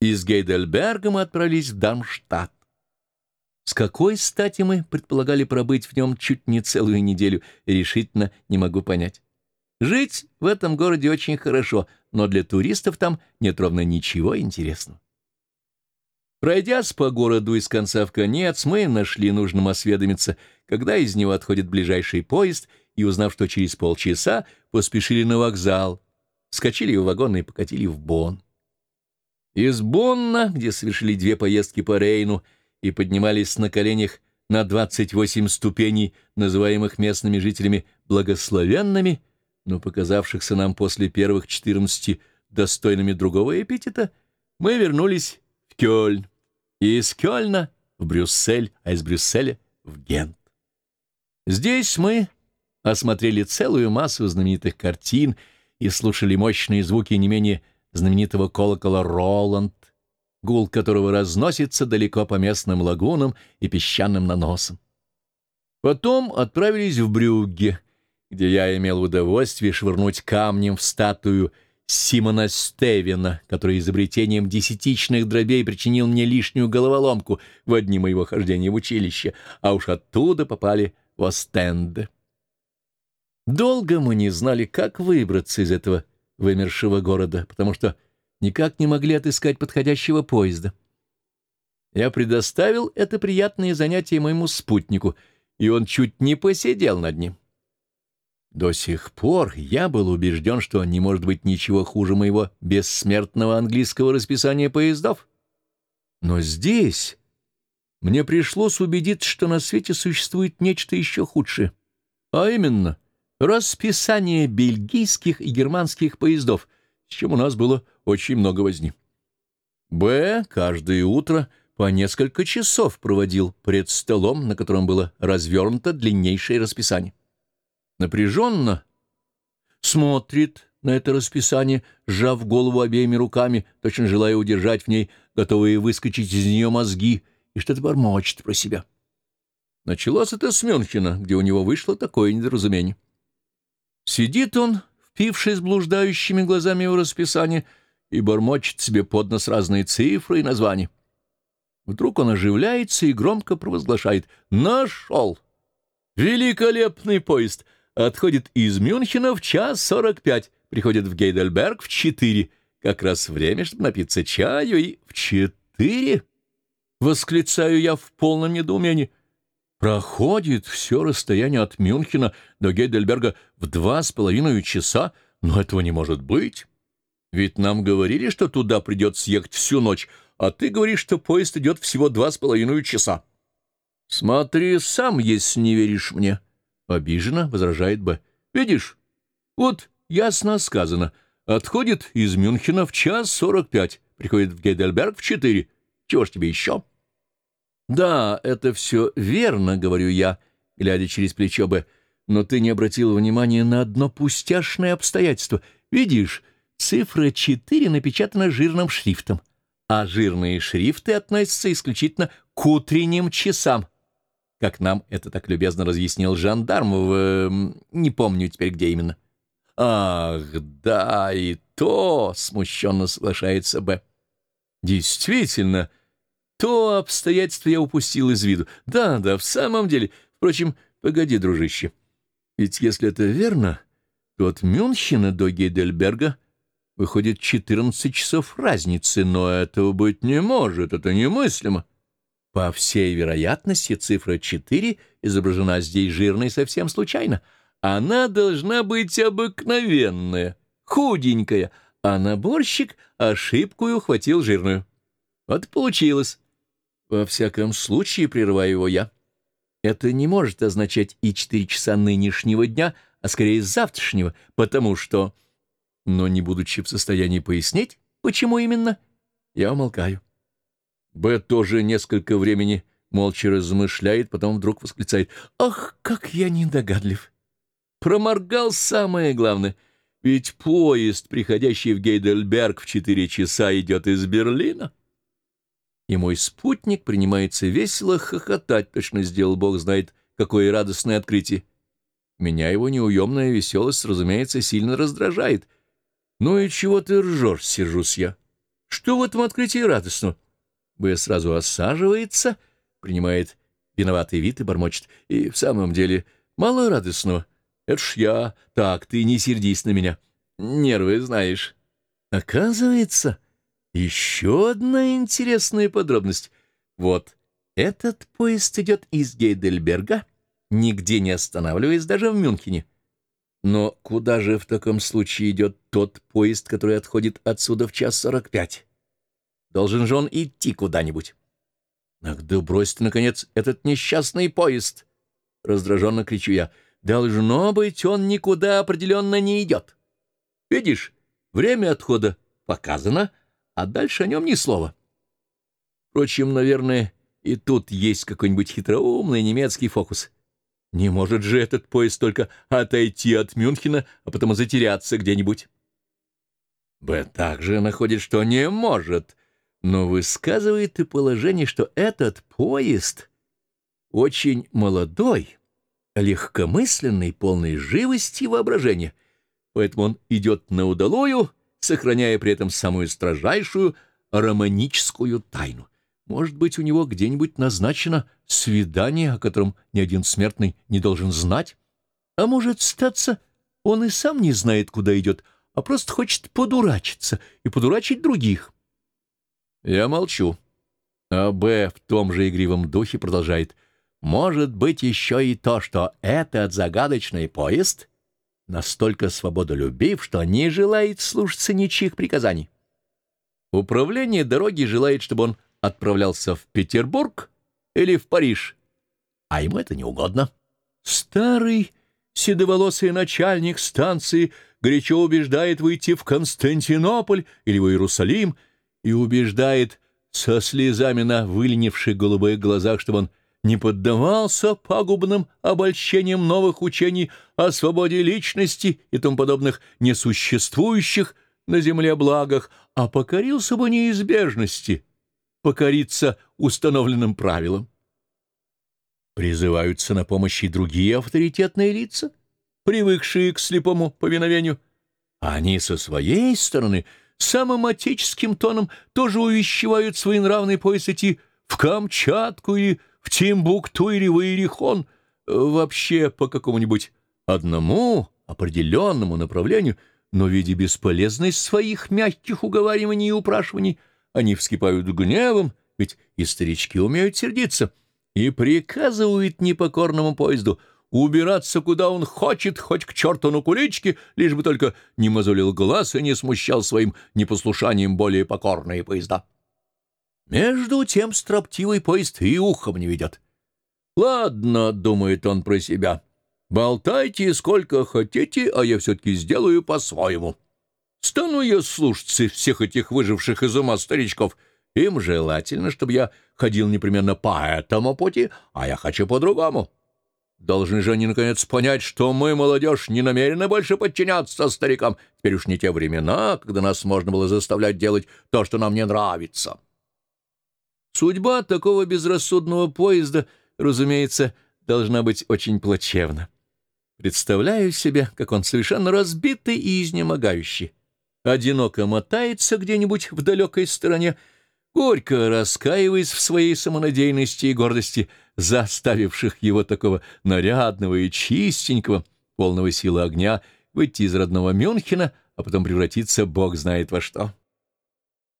Из Гейдельберга мы отправились в Дармштадт. С какой стати мы предполагали пробыть в нем чуть не целую неделю, решительно не могу понять. Жить в этом городе очень хорошо, но для туристов там нет ровно ничего интересного. Пройдясь по городу из конца в конец, мы нашли нужным осведомиться, когда из него отходит ближайший поезд, и, узнав, что через полчаса, поспешили на вокзал, скочили в вагон и покатили в Бонн. Из Бонна, где совершили две поездки по Рейну и поднимались на коленях на 28 ступеней, называемых местными жителями благословенными, но показавшихся нам после первых 14 достойными другого эпитета, мы вернулись в Кёльн, и из Кёльна в Брюссель, а из Брюсселя в Гент. Здесь мы осмотрели целую массу знаменитых картин и слушали мощные звуки не менее знаменитого колокола Роланд, гул которого разносится далеко по местным лагунам и песчаным наносам. Потом отправились в Брюгге, где я имел удовольствие швырнуть камнем в статую Симона Стевена, который изобретением десятичных дробей причинил мне лишнюю головоломку в одни моего хождения в училище, а уж оттуда попали в Остенде. Долго мы не знали, как выбраться из этого вымершего города, потому что никак не могли отыскать подходящего поезда. Я предоставил это приятное занятие моему спутнику, и он чуть не посидел над ним. До сих пор я был убежден, что не может быть ничего хуже моего бессмертного английского расписания поездов. Но здесь мне пришлось убедиться, что на свете существует нечто еще худшее, а именно расписание бельгийских и германских поездов, с чем у нас было очень много возни. Б. каждое утро по несколько часов проводил пред столом, на котором было развернуто длиннейшее расписание напряженно смотрит на это расписание, сжав голову обеими руками, точно желая удержать в ней, готовые выскочить из нее мозги, и что-то бормочет про себя. Началось это с Мюнхена, где у него вышло такое недоразумение. Сидит он, впившись блуждающими глазами в расписание, и бормочет себе под нос разные цифры и названия. Вдруг он оживляется и громко провозглашает «Нашел! Великолепный поезд!» Отходит из Мюнхена в час сорок пять, приходит в Гейдельберг в четыре. Как раз время, чтобы напиться чаю, и в четыре. Восклицаю я в полном недоумении. Проходит все расстояние от Мюнхена до Гейдельберга в два с половиной часа, но этого не может быть. Ведь нам говорили, что туда придется ехать всю ночь, а ты говоришь, что поезд идет всего два с половиной часа. Смотри сам, если не веришь мне. Обиженно возражает Б. «Видишь, вот ясно сказано. Отходит из Мюнхена в час сорок пять, приходит в Гейдельберг в четыре. Чего ж тебе еще?» «Да, это все верно», — говорю я, глядя через плечо Б. «Но ты не обратил внимания на одно пустяшное обстоятельство. Видишь, цифра четыре напечатана жирным шрифтом, а жирные шрифты относятся исключительно к утренним часам» как нам это так любезно разъяснил жандарм в... Эм, не помню теперь, где именно. «Ах, да, и то!» — смущенно соглашается Б. «Действительно, то обстоятельство я упустил из виду. Да, да, в самом деле. Впрочем, погоди, дружище. Ведь если это верно, то от Мюнхена до Гейдельберга выходит 14 часов разницы, но этого быть не может, это немыслимо». По всей вероятности, цифра 4 изображена здесь жирной совсем случайно. Она должна быть обыкновенная, худенькая, а наборщик ошибку ухватил жирную. Вот получилось. Во всяком случае, прерываю его я. Это не может означать и четыре часа нынешнего дня, а скорее завтрашнего, потому что... Но не будучи в состоянии пояснить, почему именно, я умолкаю. Б тоже несколько времени молча размышляет, потом вдруг восклицает. «Ах, как я недогадлив! Проморгал самое главное. Ведь поезд, приходящий в Гейдельберг в четыре часа, идет из Берлина». И мой спутник принимается весело хохотать, точно сделал бог знает, какое радостное открытие. Меня его неуемная веселость, разумеется, сильно раздражает. «Ну и чего ты ржешь?» — сержусь я. Что в этом открытии радостного? Б сразу осаживается, принимает виноватый вид и бормочет. И в самом деле мало радостного. Это ж я. Так, ты не сердись на меня. Нервы знаешь. Оказывается, еще одна интересная подробность. Вот этот поезд идет из Гейдельберга, нигде не останавливаясь даже в Мюнхене. Но куда же в таком случае идет тот поезд, который отходит отсюда в час сорок пять? Должен же он идти куда-нибудь. Ах, да брось ты, наконец, этот несчастный поезд! Раздраженно кричу я. Должно быть, он никуда определенно не идет. Видишь, время отхода показано, а дальше о нем ни слова. Впрочем, наверное, и тут есть какой-нибудь хитроумный немецкий фокус. Не может же этот поезд только отойти от Мюнхена, а потом затеряться где-нибудь. Б также находит, что не может, но высказывает и положение, что этот поезд очень молодой, легкомысленный, полный живости и воображения, поэтому он идет на удалую, сохраняя при этом самую строжайшую романическую тайну. Может быть, у него где-нибудь назначено свидание, о котором ни один смертный не должен знать? А может, статься, он и сам не знает, куда идет, а просто хочет подурачиться и подурачить других. Я молчу. А Б в том же игривом духе продолжает. Может быть еще и то, что этот загадочный поезд настолько свободолюбив, что не желает слушаться ничьих приказаний. Управление дороги желает, чтобы он отправлялся в Петербург или в Париж, а ему это не угодно. Старый седоволосый начальник станции горячо убеждает выйти в Константинополь или в Иерусалим и убеждает со слезами на выленивших голубых глазах, чтобы он не поддавался пагубным обольщениям новых учений о свободе личности и тому подобных несуществующих на земле благах, а покорился бы неизбежности — покориться установленным правилам. Призываются на помощь и другие авторитетные лица, привыкшие к слепому повиновению. Они со своей стороны самым отеческим тоном тоже увещевают свой нравный пояс идти в Камчатку или в Тимбукту или в Иерихон, вообще по какому-нибудь одному определенному направлению, но в виде бесполезной своих мягких уговариваний и упрашиваний они вскипают гневом, ведь и старички умеют сердиться, и приказывают непокорному поезду убираться, куда он хочет, хоть к черту на куличке, лишь бы только не мозолил глаз и не смущал своим непослушанием более покорные поезда. Между тем строптивый поезд и ухом не ведет. «Ладно», — думает он про себя, — «болтайте сколько хотите, а я все-таки сделаю по-своему». Стану я слушаться всех этих выживших из ума старичков. Им желательно, чтобы я ходил непременно по этому пути, а я хочу по-другому. Должны же они, наконец, понять, что мы, молодежь, не намерены больше подчиняться старикам. Теперь уж не те времена, когда нас можно было заставлять делать то, что нам не нравится. Судьба такого безрассудного поезда, разумеется, должна быть очень плачевна. Представляю себе, как он совершенно разбитый и изнемогающий одиноко мотается где-нибудь в далекой стороне, горько раскаиваясь в своей самонадеянности и гордости, заставивших его такого нарядного и чистенького, полного силы огня, выйти из родного Мюнхена, а потом превратиться бог знает во что.